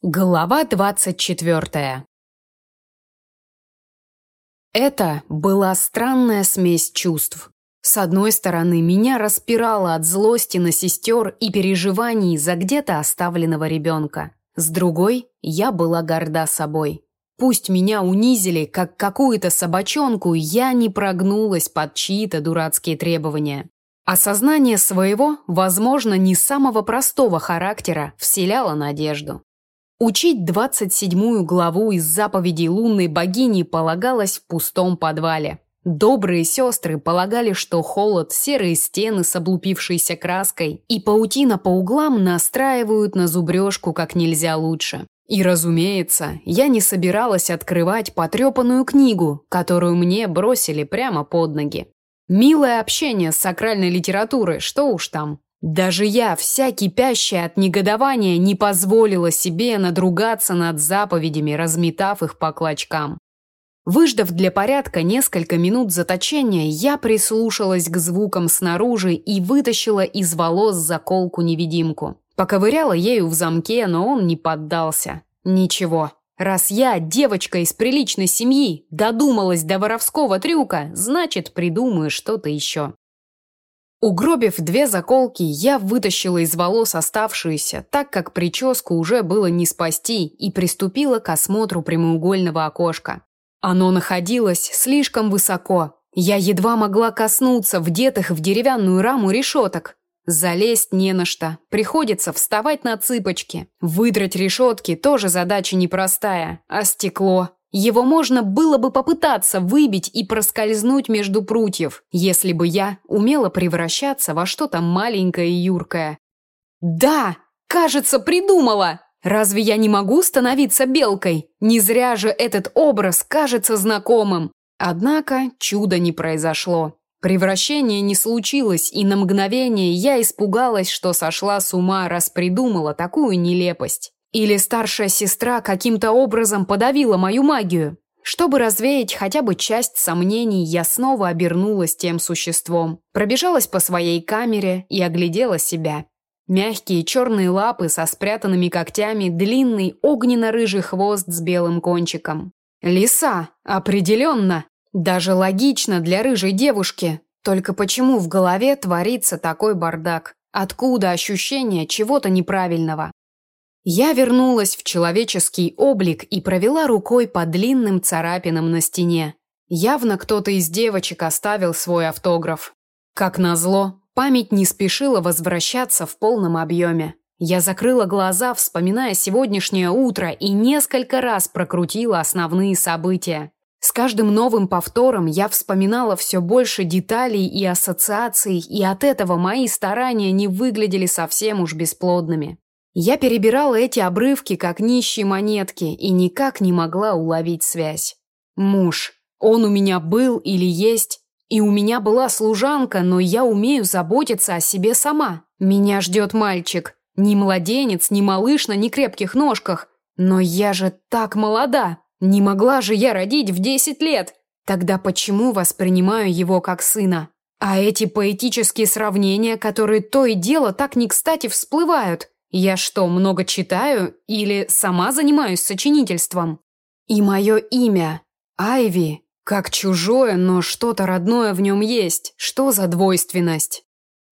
Глава двадцать четвертая Это была странная смесь чувств. С одной стороны, меня распирало от злости на сестер и переживаний за где-то оставленного ребенка. С другой, я была горда собой. Пусть меня унизили, как какую-то собачонку, я не прогнулась под чьи-то дурацкие требования. Осознание своего, возможно, не самого простого характера вселяло надежду. Учить 27 главу из заповедей лунной богини полагалось в пустом подвале. Добрые сестры полагали, что холод, серые стены с облупившейся краской и паутина по углам настраивают на зубрежку как нельзя лучше. И, разумеется, я не собиралась открывать потрепанную книгу, которую мне бросили прямо под ноги. Милое общение с сакральной литературой, что уж там. Даже я, вся кипящая от негодования, не позволила себе надругаться над заповедями, разметав их по клочкам. Выждав для порядка несколько минут заточения, я прислушалась к звукам снаружи и вытащила из волос заколку-невидимку. Поковыряла ею в замке, но он не поддался. Ничего. Раз я, девочка из приличной семьи, додумалась до воровского трюка, значит, придумаю что-то еще. Угробив две заколки, я вытащила из волос оставшуюся, так как прическу уже было не спасти, и приступила к осмотру прямоугольного окошка. Оно находилось слишком высоко. Я едва могла коснуться вдетых в деревянную раму решеток. Залезть не на что, приходится вставать на цыпочки. Выдрать решетки тоже задача непростая, а стекло его можно было бы попытаться выбить и проскользнуть между прутьев, если бы я умела превращаться во что-то маленькое и юркое. Да, кажется, придумала. Разве я не могу становиться белкой? Не зря же этот образ кажется знакомым. Однако чуда не произошло. Превращение не случилось, и на мгновение я испугалась, что сошла с ума, раз придумала такую нелепость. Или старшая сестра каким-то образом подавила мою магию. Чтобы развеять хотя бы часть сомнений, я снова обернулась тем существом. Пробежалась по своей камере и оглядела себя. Мягкие черные лапы со спрятанными когтями, длинный огненно-рыжий хвост с белым кончиком. Лиса, определенно. Даже логично для рыжей девушки. Только почему в голове творится такой бардак? Откуда ощущение чего-то неправильного? Я вернулась в человеческий облик и провела рукой по длинным царапинам на стене. Явно кто-то из девочек оставил свой автограф. Как назло, память не спешила возвращаться в полном объеме. Я закрыла глаза, вспоминая сегодняшнее утро, и несколько раз прокрутила основные события. С каждым новым повтором я вспоминала все больше деталей и ассоциаций, и от этого мои старания не выглядели совсем уж бесплодными. Я перебирала эти обрывки, как нищие монетки, и никак не могла уловить связь. Муж. Он у меня был или есть. И у меня была служанка, но я умею заботиться о себе сама. Меня ждет мальчик. Ни младенец, ни малыш на некрепких ножках. Но я же так молода. Не могла же я родить в 10 лет. Тогда почему воспринимаю его как сына? А эти поэтические сравнения, которые то и дело так не кстати всплывают – я что, много читаю или сама занимаюсь сочинительством? И мое имя Айви, как чужое, но что-то родное в нем есть. Что за двойственность?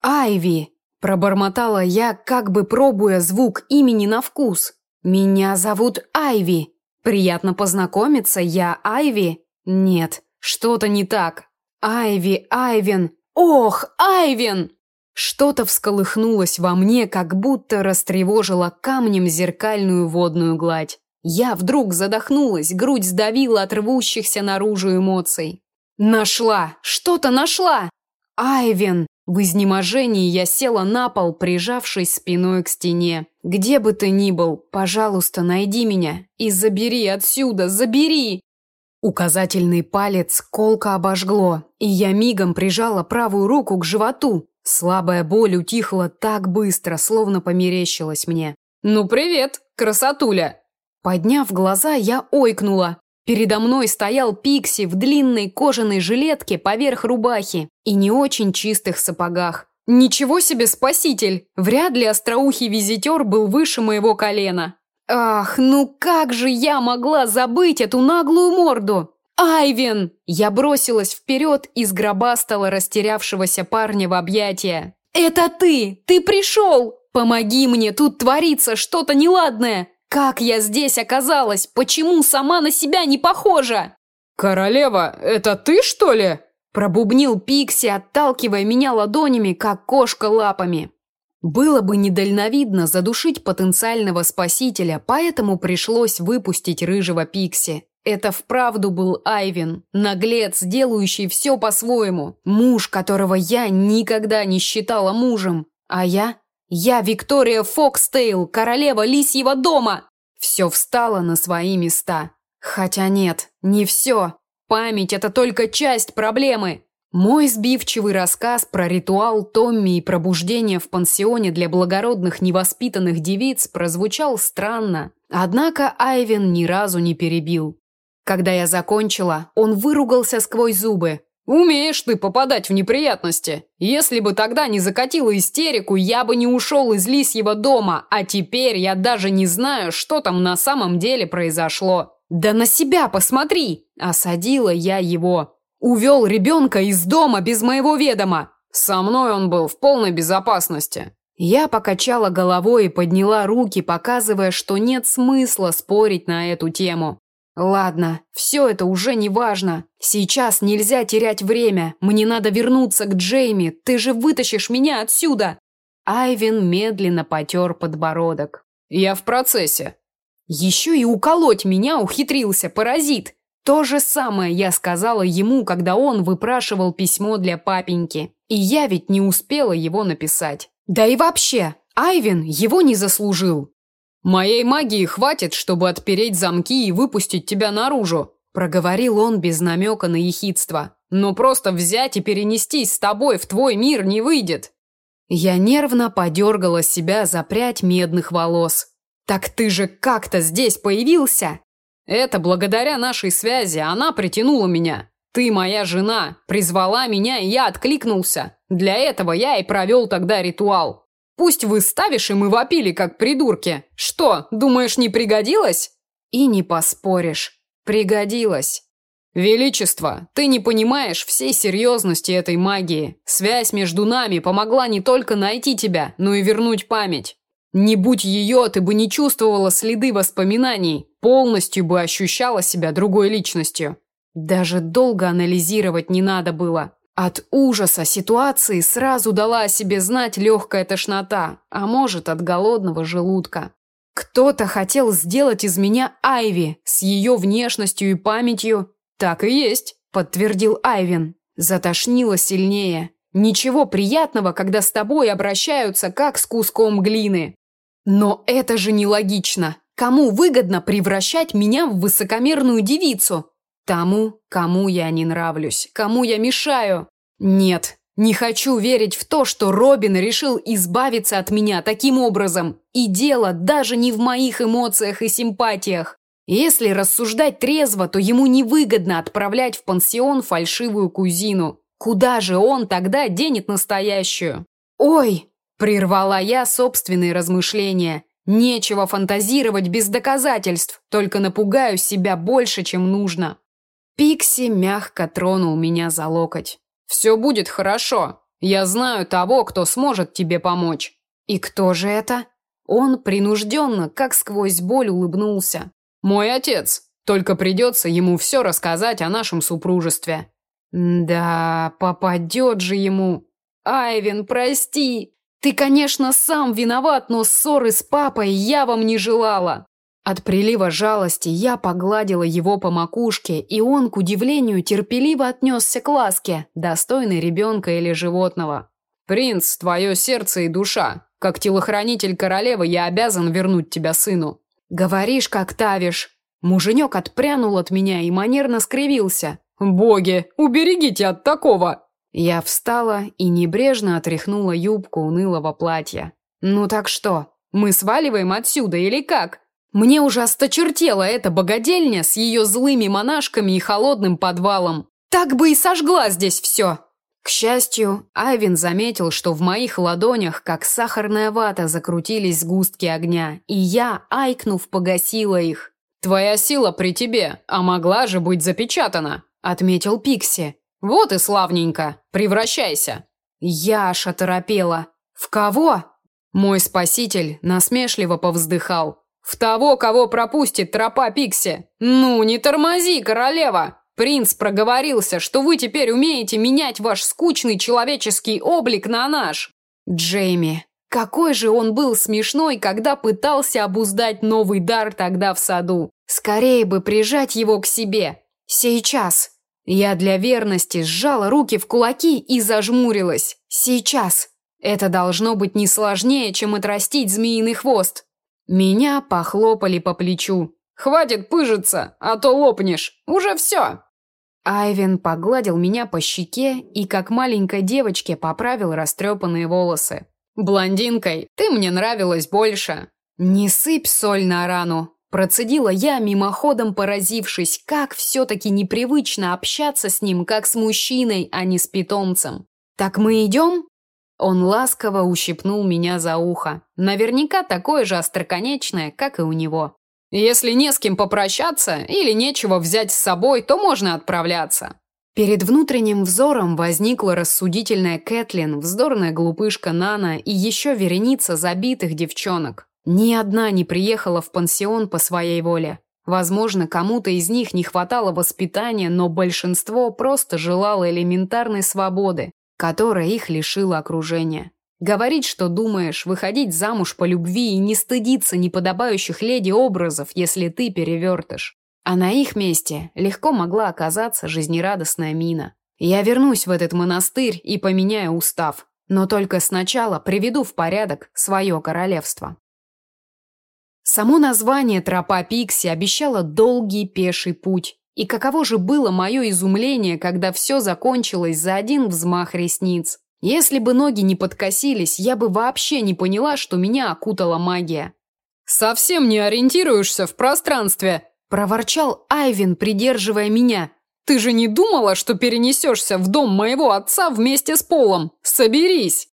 Айви, пробормотала я, как бы пробуя звук имени на вкус. Меня зовут Айви. Приятно познакомиться, я Айви. Нет, что-то не так. Айви, Айвен. Ох, Айвен! Что-то всколыхнулось во мне, как будто растревожило камнем зеркальную водную гладь. Я вдруг задохнулась, грудь сдавила от рвущихся наружу эмоций. Нашла! Что-то нашла! Айвен! В изнеможении я села на пол, прижавшись спиной к стене. Где бы ты ни был, пожалуйста, найди меня и забери отсюда, забери! Указательный палец колко обожгло, и я мигом прижала правую руку к животу. Слабая боль утихла так быстро, словно померещилась мне. «Ну привет, красотуля!» Подняв глаза, я ойкнула. Передо мной стоял Пикси в длинной кожаной жилетке поверх рубахи и не очень чистых сапогах. Ничего себе спаситель! Вряд ли остроухий визитер был выше моего колена. Ах, ну как же я могла забыть эту наглую морду? Айвен! Я бросилась вперед и сгробастала растерявшегося парня в объятия. Это ты! Ты пришел! Помоги мне, тут творится что-то неладное! Как я здесь оказалась? Почему сама на себя не похожа? Королева, это ты, что ли? Пробубнил Пикси, отталкивая меня ладонями, как кошка лапами. Было бы недальновидно задушить потенциального спасителя, поэтому пришлось выпустить рыжего Пикси. Это вправду был Айвен, наглец, делающий все по-своему, муж, которого я никогда не считала мужем. А я? Я Виктория Фокстейл, королева лисьего дома. Все встало на свои места. Хотя нет, не все. Память – это только часть проблемы. Мой сбивчивый рассказ про ритуал Томми и пробуждение в пансионе для благородных невоспитанных девиц прозвучал странно. Однако Айвен ни разу не перебил. Когда я закончила, он выругался сквозь зубы. «Умеешь ты попадать в неприятности. Если бы тогда не закатила истерику, я бы не ушел из лисьего дома, а теперь я даже не знаю, что там на самом деле произошло». «Да на себя посмотри!» – осадила я его. Увел ребенка из дома без моего ведома. Со мной он был в полной безопасности. Я покачала головой и подняла руки, показывая, что нет смысла спорить на эту тему. Ладно, все это уже не важно. Сейчас нельзя терять время. Мне надо вернуться к Джейми. Ты же вытащишь меня отсюда. Айвен медленно потер подбородок. Я в процессе. Еще и уколоть меня ухитрился паразит. То же самое я сказала ему, когда он выпрашивал письмо для папеньки. И я ведь не успела его написать. Да и вообще, Айвен его не заслужил. Моей магии хватит, чтобы отпереть замки и выпустить тебя наружу, проговорил он без намека на ехидство. Но просто взять и перенестись с тобой в твой мир не выйдет. Я нервно подергала себя за прядь медных волос. Так ты же как-то здесь появился? Это благодаря нашей связи она притянула меня. Ты моя жена, призвала меня, и я откликнулся. Для этого я и провел тогда ритуал. Пусть вы ставишь и мы вопили, как придурки. Что, думаешь, не пригодилось? И не поспоришь. Пригодилось. Величество, ты не понимаешь всей серьезности этой магии. Связь между нами помогла не только найти тебя, но и вернуть память. Не будь ее, ты бы не чувствовала следы воспоминаний, полностью бы ощущала себя другой личностью. Даже долго анализировать не надо было. От ужаса ситуации сразу дала о себе знать легкая тошнота, а может, от голодного желудка. Кто-то хотел сделать из меня Айви с ее внешностью и памятью. Так и есть, подтвердил Айвин. Затошнило сильнее. Ничего приятного, когда с тобой обращаются как с куском глины. Но это же нелогично. Кому выгодно превращать меня в высокомерную девицу? Тому, кому я не нравлюсь, кому я мешаю. Нет, не хочу верить в то, что Робин решил избавиться от меня таким образом. И дело даже не в моих эмоциях и симпатиях. Если рассуждать трезво, то ему невыгодно отправлять в пансион фальшивую кузину. Куда же он тогда денет настоящую? Ой, прервала я собственные размышления. Нечего фантазировать без доказательств, только напугаю себя больше, чем нужно. Пикси мягко тронул меня за локоть. «Все будет хорошо. Я знаю того, кто сможет тебе помочь». «И кто же это?» Он принужденно, как сквозь боль, улыбнулся. «Мой отец. Только придется ему все рассказать о нашем супружестве». «Да, попадет же ему. Айвен, прости. Ты, конечно, сам виноват, но ссоры с папой я вам не желала. От прилива жалости я погладила его по макушке, и он, к удивлению, терпеливо отнесся к ласке, достойной ребенка или животного. «Принц, твое сердце и душа. Как телохранитель королевы я обязан вернуть тебя сыну». «Говоришь, как тавишь». Муженек отпрянул от меня и манерно скривился. «Боги, уберегите от такого!» Я встала и небрежно отряхнула юбку унылого платья. «Ну так что, мы сваливаем отсюда или как? Мне уже осточертела эта богадельня с ее злыми монашками и холодным подвалом. Так бы и сожгла здесь все!» К счастью, Айвин заметил, что в моих ладонях, как сахарная вата, закрутились сгустки огня, и я, айкнув, погасила их. «Твоя сила при тебе, а могла же быть запечатана», – отметил Пикси. «Вот и славненько, превращайся». Я аж оторопела. «В кого?» Мой спаситель насмешливо повздыхал. «В того, кого пропустит тропа Пикси. Ну, не тормози, королева!» Принц проговорился, что вы теперь умеете менять ваш скучный человеческий облик на наш. Джейми, какой же он был смешной, когда пытался обуздать новый дар тогда в саду. Скорее бы прижать его к себе. Сейчас. Я для верности сжала руки в кулаки и зажмурилась. Сейчас. Это должно быть не сложнее, чем отрастить змеиный хвост. Меня похлопали по плечу. Хватит пыжиться, а то лопнешь. Уже все. Айвен погладил меня по щеке и, как маленькой девочке, поправил растрепанные волосы. «Блондинкой ты мне нравилась больше». «Не сыпь соль на рану», – процедила я, мимоходом поразившись, как все-таки непривычно общаться с ним, как с мужчиной, а не с питомцем. «Так мы идем?» Он ласково ущипнул меня за ухо. Наверняка такое же остроконечное, как и у него. Если не с кем попрощаться или нечего взять с собой, то можно отправляться. Перед внутренним взором возникла рассудительная Кэтлин, вздорная глупышка Нана и еще вереница забитых девчонок. Ни одна не приехала в пансион по своей воле. Возможно, кому-то из них не хватало воспитания, но большинство просто желало элементарной свободы, которая их лишила окружения. Говорить, что думаешь, выходить замуж по любви и не стыдиться неподобающих леди образов, если ты перевертыш. А на их месте легко могла оказаться жизнерадостная Мина. Я вернусь в этот монастырь и поменяю устав, но только сначала приведу в порядок свое королевство. Само название «Тропа Пикси» обещало долгий пеший путь. И каково же было мое изумление, когда все закончилось за один взмах ресниц. Если бы ноги не подкосились, я бы вообще не поняла, что меня окутала магия. «Совсем не ориентируешься в пространстве», – проворчал Айвин, придерживая меня. «Ты же не думала, что перенесешься в дом моего отца вместе с Полом? Соберись!»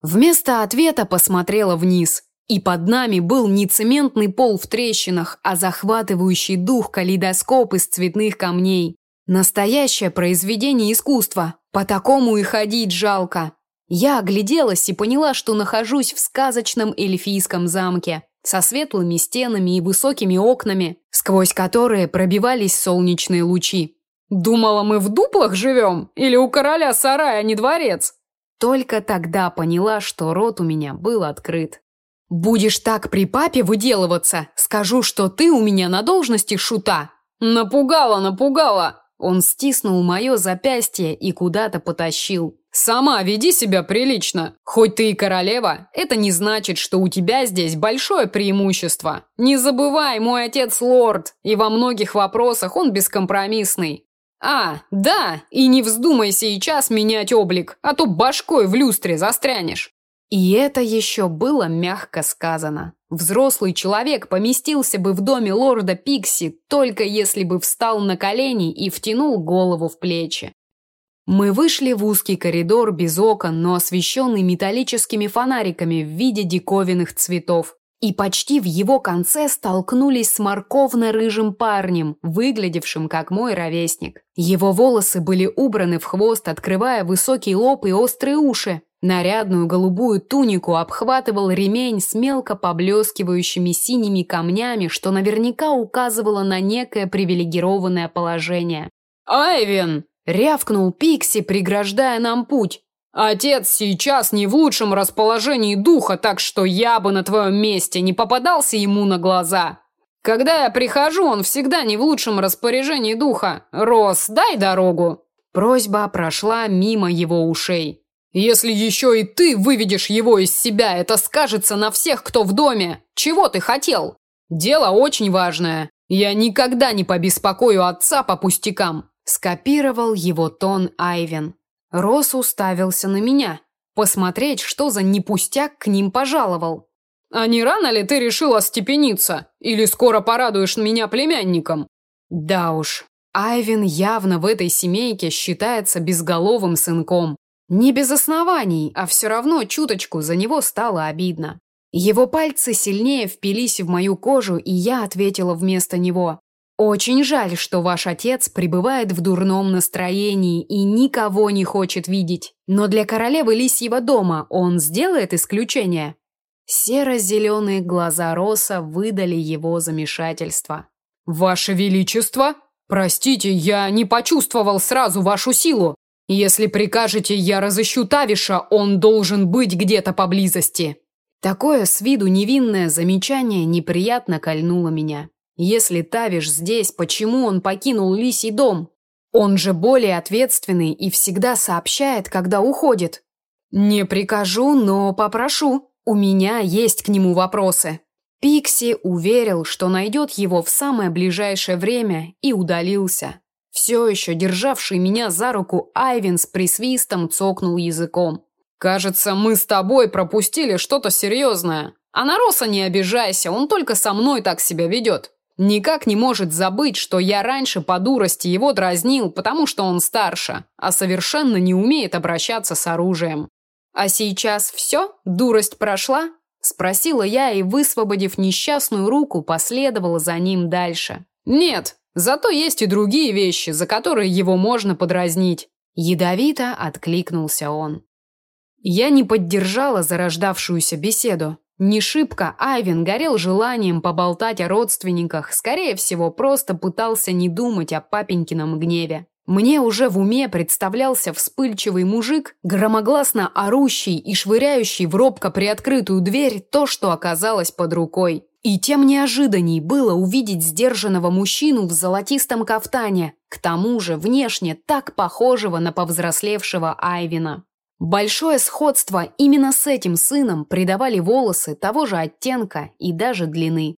Вместо ответа посмотрела вниз. И под нами был не цементный пол в трещинах, а захватывающий дух калейдоскоп из цветных камней. Настоящее произведение искусства. По такому и ходить жалко. Я огляделась и поняла, что нахожусь в сказочном эльфийском замке со светлыми стенами и высокими окнами, сквозь которые пробивались солнечные лучи. Думала, мы в дуплах живем или у короля сарай, а не дворец. Только тогда поняла, что рот у меня был открыт. Будешь так при папе выделываться, скажу, что ты у меня на должности шута. Напугала, напугала. Он стиснул мое запястье и куда-то потащил. «Сама веди себя прилично. Хоть ты и королева, это не значит, что у тебя здесь большое преимущество. Не забывай, мой отец лорд, и во многих вопросах он бескомпромиссный. А, да, и не вздумай сейчас менять облик, а то башкой в люстре застрянешь». И это еще было мягко сказано. Взрослый человек поместился бы в доме лорда Пикси, только если бы встал на колени и втянул голову в плечи. Мы вышли в узкий коридор без окон, но освещенный металлическими фонариками в виде диковинных цветов. И почти в его конце столкнулись с морковно-рыжим парнем, выглядевшим как мой ровесник. Его волосы были убраны в хвост, открывая высокий лоб и острые уши. Нарядную голубую тунику обхватывал ремень с мелко поблескивающими синими камнями, что наверняка указывало на некое привилегированное положение. «Айвен!» – рявкнул Пикси, преграждая нам путь. «Отец сейчас не в лучшем расположении духа, так что я бы на твоем месте не попадался ему на глаза. Когда я прихожу, он всегда не в лучшем распоряжении духа. Рос, дай дорогу!» Просьба прошла мимо его ушей. Если еще и ты выведешь его из себя, это скажется на всех, кто в доме. Чего ты хотел? Дело очень важное. Я никогда не побеспокою отца по пустякам. Скопировал его тон Айвен. Рос уставился на меня. Посмотреть, что за непустяк к ним пожаловал. А не рано ли ты решила степениться? Или скоро порадуешь меня племянником? Да уж, Айвен явно в этой семейке считается безголовым сынком. Не без оснований, а все равно чуточку за него стало обидно. Его пальцы сильнее впились в мою кожу, и я ответила вместо него. «Очень жаль, что ваш отец пребывает в дурном настроении и никого не хочет видеть. Но для королевы Лисьего дома он сделает исключение». Серо-зеленые глаза Роса выдали его замешательство. «Ваше Величество, простите, я не почувствовал сразу вашу силу. Если прикажете, я разыщу Тавиша, он должен быть где-то поблизости». Такое с виду невинное замечание неприятно кольнуло меня. Если Тавиш здесь, почему он покинул Лисий дом? Он же более ответственный и всегда сообщает, когда уходит. Не прикажу, но попрошу. У меня есть к нему вопросы. Пикси уверил, что найдет его в самое ближайшее время и удалился. Все еще державший меня за руку Айвен с присвистом цокнул языком. «Кажется, мы с тобой пропустили что-то серьезное. А на Роса не обижайся, он только со мной так себя ведет. Никак не может забыть, что я раньше по дурости его дразнил, потому что он старше, а совершенно не умеет обращаться с оружием. А сейчас все? Дурость прошла? Спросила я и, высвободив несчастную руку, последовала за ним дальше. Нет, зато есть и другие вещи, за которые его можно подразнить. Ядовито откликнулся он. Я не поддержала зарождавшуюся беседу. Не шибко Айвен горел желанием поболтать о родственниках, скорее всего, просто пытался не думать о папенькином гневе. Мне уже в уме представлялся вспыльчивый мужик, громогласно орущий и швыряющий в робко приоткрытую дверь то, что оказалось под рукой. И тем неожиданней было увидеть сдержанного мужчину в золотистом кафтане, к тому же внешне так похожего на повзрослевшего Айвина. Большое сходство именно с этим сыном придавали волосы того же оттенка и даже длины.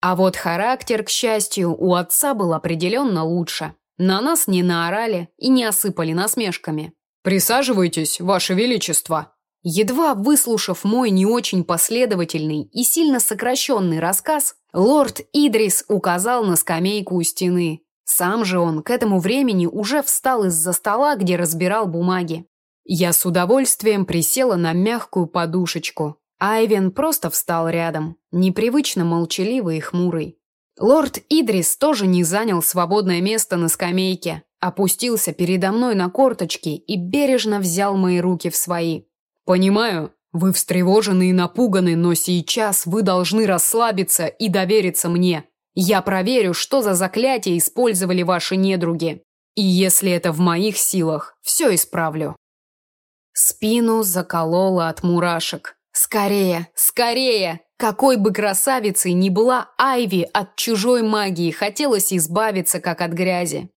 А вот характер, к счастью, у отца был определенно лучше. На нас не наорали и не осыпали насмешками. «Присаживайтесь, Ваше Величество!» Едва выслушав мой не очень последовательный и сильно сокращенный рассказ, лорд Идрис указал на скамейку у стены. Сам же он к этому времени уже встал из-за стола, где разбирал бумаги. Я с удовольствием присела на мягкую подушечку. Айвен просто встал рядом, непривычно молчаливый и хмурый. Лорд Идрис тоже не занял свободное место на скамейке, опустился передо мной на корточки и бережно взял мои руки в свои. «Понимаю, вы встревожены и напуганы, но сейчас вы должны расслабиться и довериться мне. Я проверю, что за заклятие использовали ваши недруги. И если это в моих силах, все исправлю». Спину заколола от мурашек. Скорее, скорее! Какой бы красавицей ни была Айви, от чужой магии хотелось избавиться, как от грязи.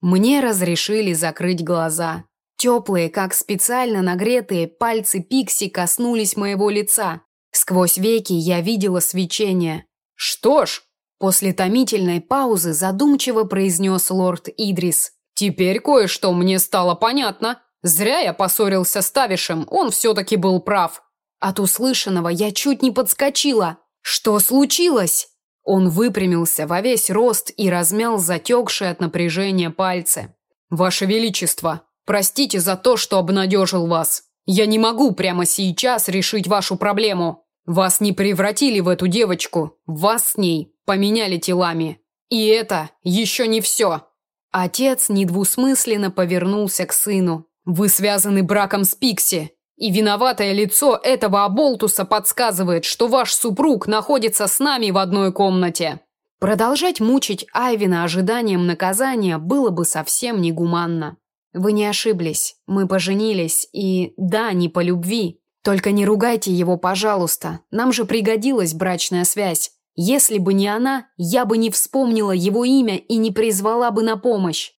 Мне разрешили закрыть глаза. Теплые, как специально нагретые, пальцы Пикси коснулись моего лица. Сквозь веки я видела свечение. «Что ж», после томительной паузы задумчиво произнес лорд Идрис. «Теперь кое-что мне стало понятно. Зря я поссорился с Тавишем, он все-таки был прав. От услышанного я чуть не подскочила. Что случилось? Он выпрямился во весь рост и размял затекшие от напряжения пальцы. Ваше величество, простите за то, что обнадежил вас. Я не могу прямо сейчас решить вашу проблему. Вас не превратили в эту девочку, вас с ней поменяли телами. И это еще не все. Отец недвусмысленно повернулся к сыну. Вы связаны браком с Пикси, и виноватое лицо этого оболтуса подсказывает, что ваш супруг находится с нами в одной комнате. Продолжать мучить Айвина ожиданием наказания было бы совсем негуманно. Вы не ошиблись. Мы поженились, и да, не по любви. Только не ругайте его, пожалуйста. Нам же пригодилась брачная связь. Если бы не она, я бы не вспомнила его имя и не призвала бы на помощь.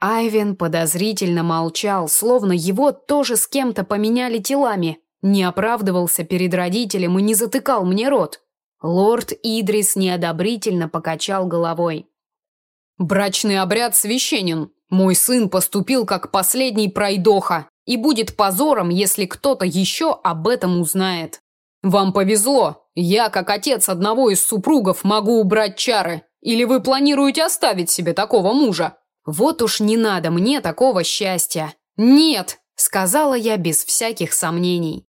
Айвен подозрительно молчал, словно его тоже с кем-то поменяли телами. Не оправдывался перед родителем и не затыкал мне рот. Лорд Идрис неодобрительно покачал головой. «Брачный обряд священен. Мой сын поступил как последний пройдоха, и будет позором, если кто-то еще об этом узнает. Вам повезло. Я, как отец одного из супругов, могу убрать чары. Или вы планируете оставить себе такого мужа?» Вот уж не надо мне такого счастья. Нет, сказала я без всяких сомнений.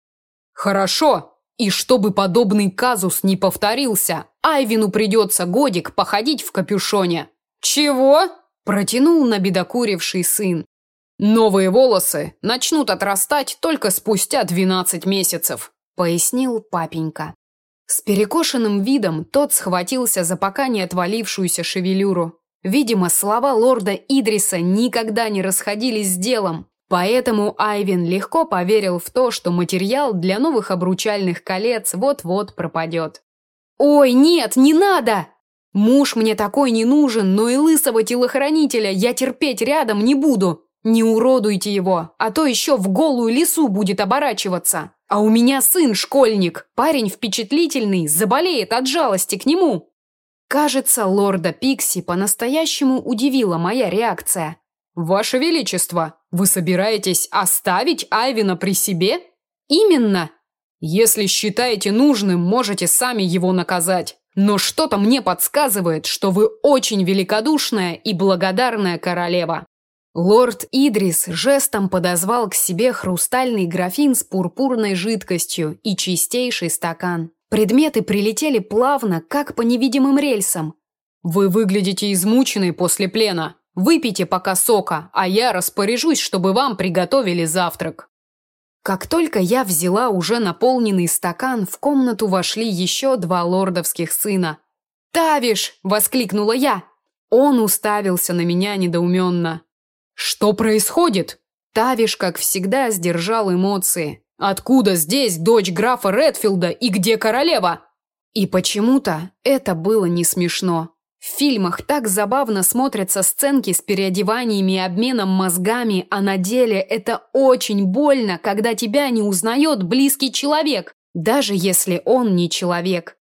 Хорошо. И чтобы подобный казус не повторился, Айвину придется годик походить в капюшоне. Чего? Протянул набедокуривший сын. Новые волосы начнут отрастать только спустя 12 месяцев, пояснил папенька. С перекошенным видом тот схватился за пока не отвалившуюся шевелюру. Видимо, слова лорда Идриса никогда не расходились с делом, поэтому Айвин легко поверил в то, что материал для новых обручальных колец вот-вот пропадет. «Ой, нет, не надо!» Муж мне такой не нужен, но и лысого телохранителя я терпеть рядом не буду. Не уродуйте его, а то еще в голую лесу будет оборачиваться. А у меня сын школьник, парень впечатлительный, заболеет от жалости к нему. Кажется, лорда Пикси по-настоящему удивила моя реакция. Ваше величество, вы собираетесь оставить Айвина при себе? Именно. Если считаете нужным, можете сами его наказать. Но что-то мне подсказывает, что вы очень великодушная и благодарная королева. Лорд Идрис жестом подозвал к себе хрустальный графин с пурпурной жидкостью и чистейший стакан. Предметы прилетели плавно, как по невидимым рельсам. Вы выглядите измученной после плена. Выпейте пока сока, а я распоряжусь, чтобы вам приготовили завтрак. Как только я взяла уже наполненный стакан, в комнату вошли еще два лордовских сына. «Тавиш!» – воскликнула я. Он уставился на меня недоуменно. «Что происходит?» Тавиш, как всегда, сдержал эмоции. «Откуда здесь дочь графа Редфилда и где королева?» И почему-то это было не смешно. В фильмах так забавно смотрятся сценки с переодеваниями и обменом мозгами, а на деле это очень больно, когда тебя не узнает близкий человек, даже если он не человек.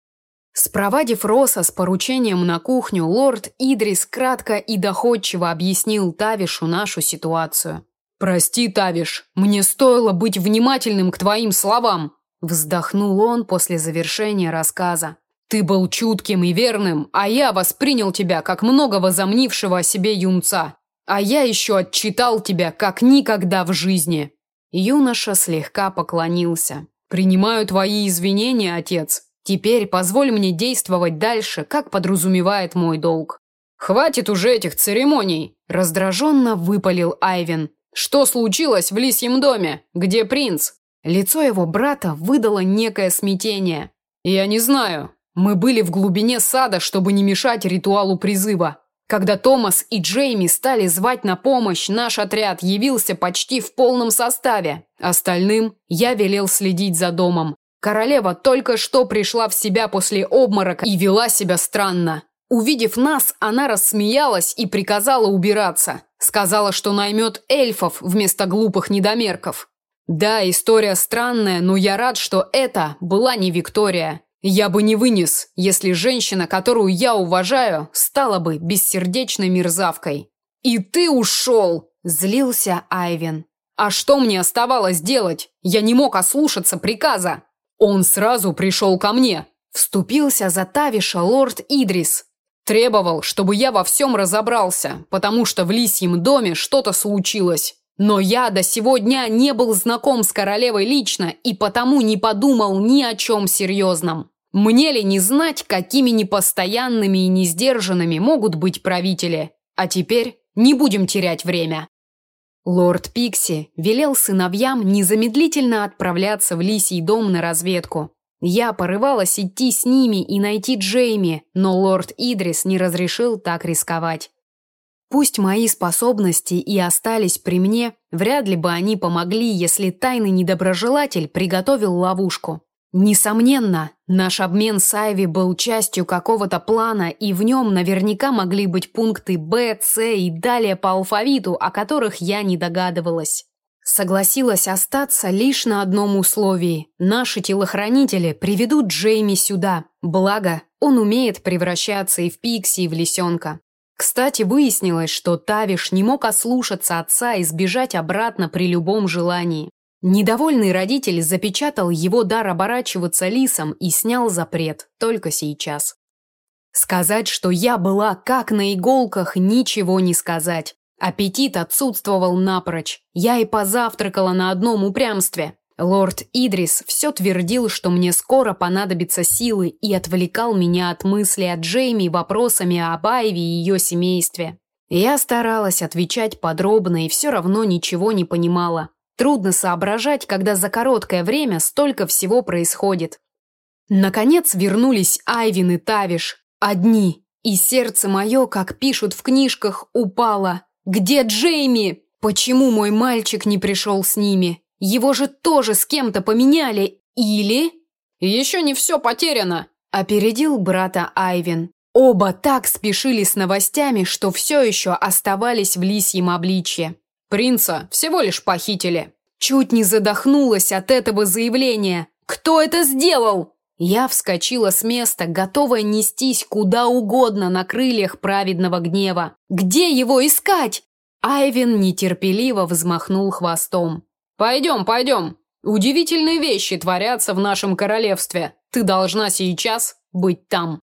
Спровадив Роса с поручением на кухню, лорд Идрис кратко и доходчиво объяснил Тавишу нашу ситуацию. «Прости, Тавиш, мне стоило быть внимательным к твоим словам», вздохнул он после завершения рассказа. Ты был чутким и верным, а я воспринял тебя как много возомнившего о себе юнца. А я еще отчитал тебя как никогда в жизни. Юноша слегка поклонился. Принимаю твои извинения, отец. Теперь позволь мне действовать дальше, как подразумевает мой долг. Хватит уже этих церемоний, раздраженно выпалил Айвен. Что случилось в лисьем доме? Где принц? Лицо его брата выдало некое смятение. Я не знаю, мы были в глубине сада, чтобы не мешать ритуалу призыва. Когда Томас и Джейми стали звать на помощь, наш отряд явился почти в полном составе. Остальным я велел следить за домом. Королева только что пришла в себя после обморока и вела себя странно. Увидев нас, она рассмеялась и приказала убираться. Сказала, что наймет эльфов вместо глупых недомерков. Да, история странная, но я рад, что это была не Виктория. Я бы не вынес, если женщина, которую я уважаю, стала бы бессердечной мерзавкой. И ты ушел, злился Айвен. А что мне оставалось делать? Я не мог ослушаться приказа. Он сразу пришел ко мне. Вступился за Тавиша лорд Идрис. Требовал, чтобы я во всем разобрался, потому что в лисьем доме что-то случилось. Но я до сего дня не был знаком с королевой лично и потому не подумал ни о чем серьезном. Мне ли не знать, какими непостоянными и несдержанными могут быть правители? А теперь не будем терять время. Лорд Пикси велел сыновьям незамедлительно отправляться в Лисий дом на разведку. Я порывалась идти с ними и найти Джейми, но лорд Идрис не разрешил так рисковать. Пусть мои способности и остались при мне, вряд ли бы они помогли, если тайный недоброжелатель приготовил ловушку. Несомненно, наш обмен с Айви был частью какого-то плана, и в нем наверняка могли быть пункты Б, С и далее по алфавиту, о которых я не догадывалась. Согласилась остаться лишь на одном условии. Наши телохранители приведут Джейми сюда. Благо, он умеет превращаться и в Пикси, и в лисенка. Кстати, выяснилось, что Тавиш не мог ослушаться отца и сбежать обратно при любом желании. Недовольный родитель запечатал его дар оборачиваться лисом и снял запрет только сейчас. Сказать, что я была как на иголках, ничего не сказать. Аппетит отсутствовал напрочь. Я и позавтракала на одном упрямстве. Лорд Идрис все твердил, что мне скоро понадобятся силы и отвлекал меня от мысли о Джейми вопросами об Айве и ее семействе. Я старалась отвечать подробно и все равно ничего не понимала. Трудно соображать, когда за короткое время столько всего происходит. Наконец вернулись Айвин и Тавиш. Одни. И сердце мое, как пишут в книжках, упало. Где Джейми? Почему мой мальчик не пришел с ними? Его же тоже с кем-то поменяли. Или... Еще не все потеряно. Опередил брата Айвин. Оба так спешили с новостями, что все еще оставались в лисьем обличье. Принца всего лишь похитили. Чуть не задохнулась от этого заявления. Кто это сделал? Я вскочила с места, готовая нестись куда угодно на крыльях праведного гнева. Где его искать? Айвин нетерпеливо взмахнул хвостом. Пойдем, пойдем. Удивительные вещи творятся в нашем королевстве. Ты должна сейчас быть там.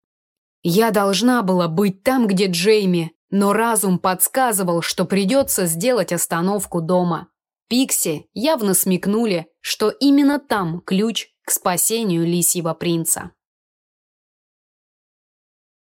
Я должна была быть там, где Джейми, но разум подсказывал, что придется сделать остановку дома. Пикси явно смекнули, что именно там ключ к спасению лисьего принца.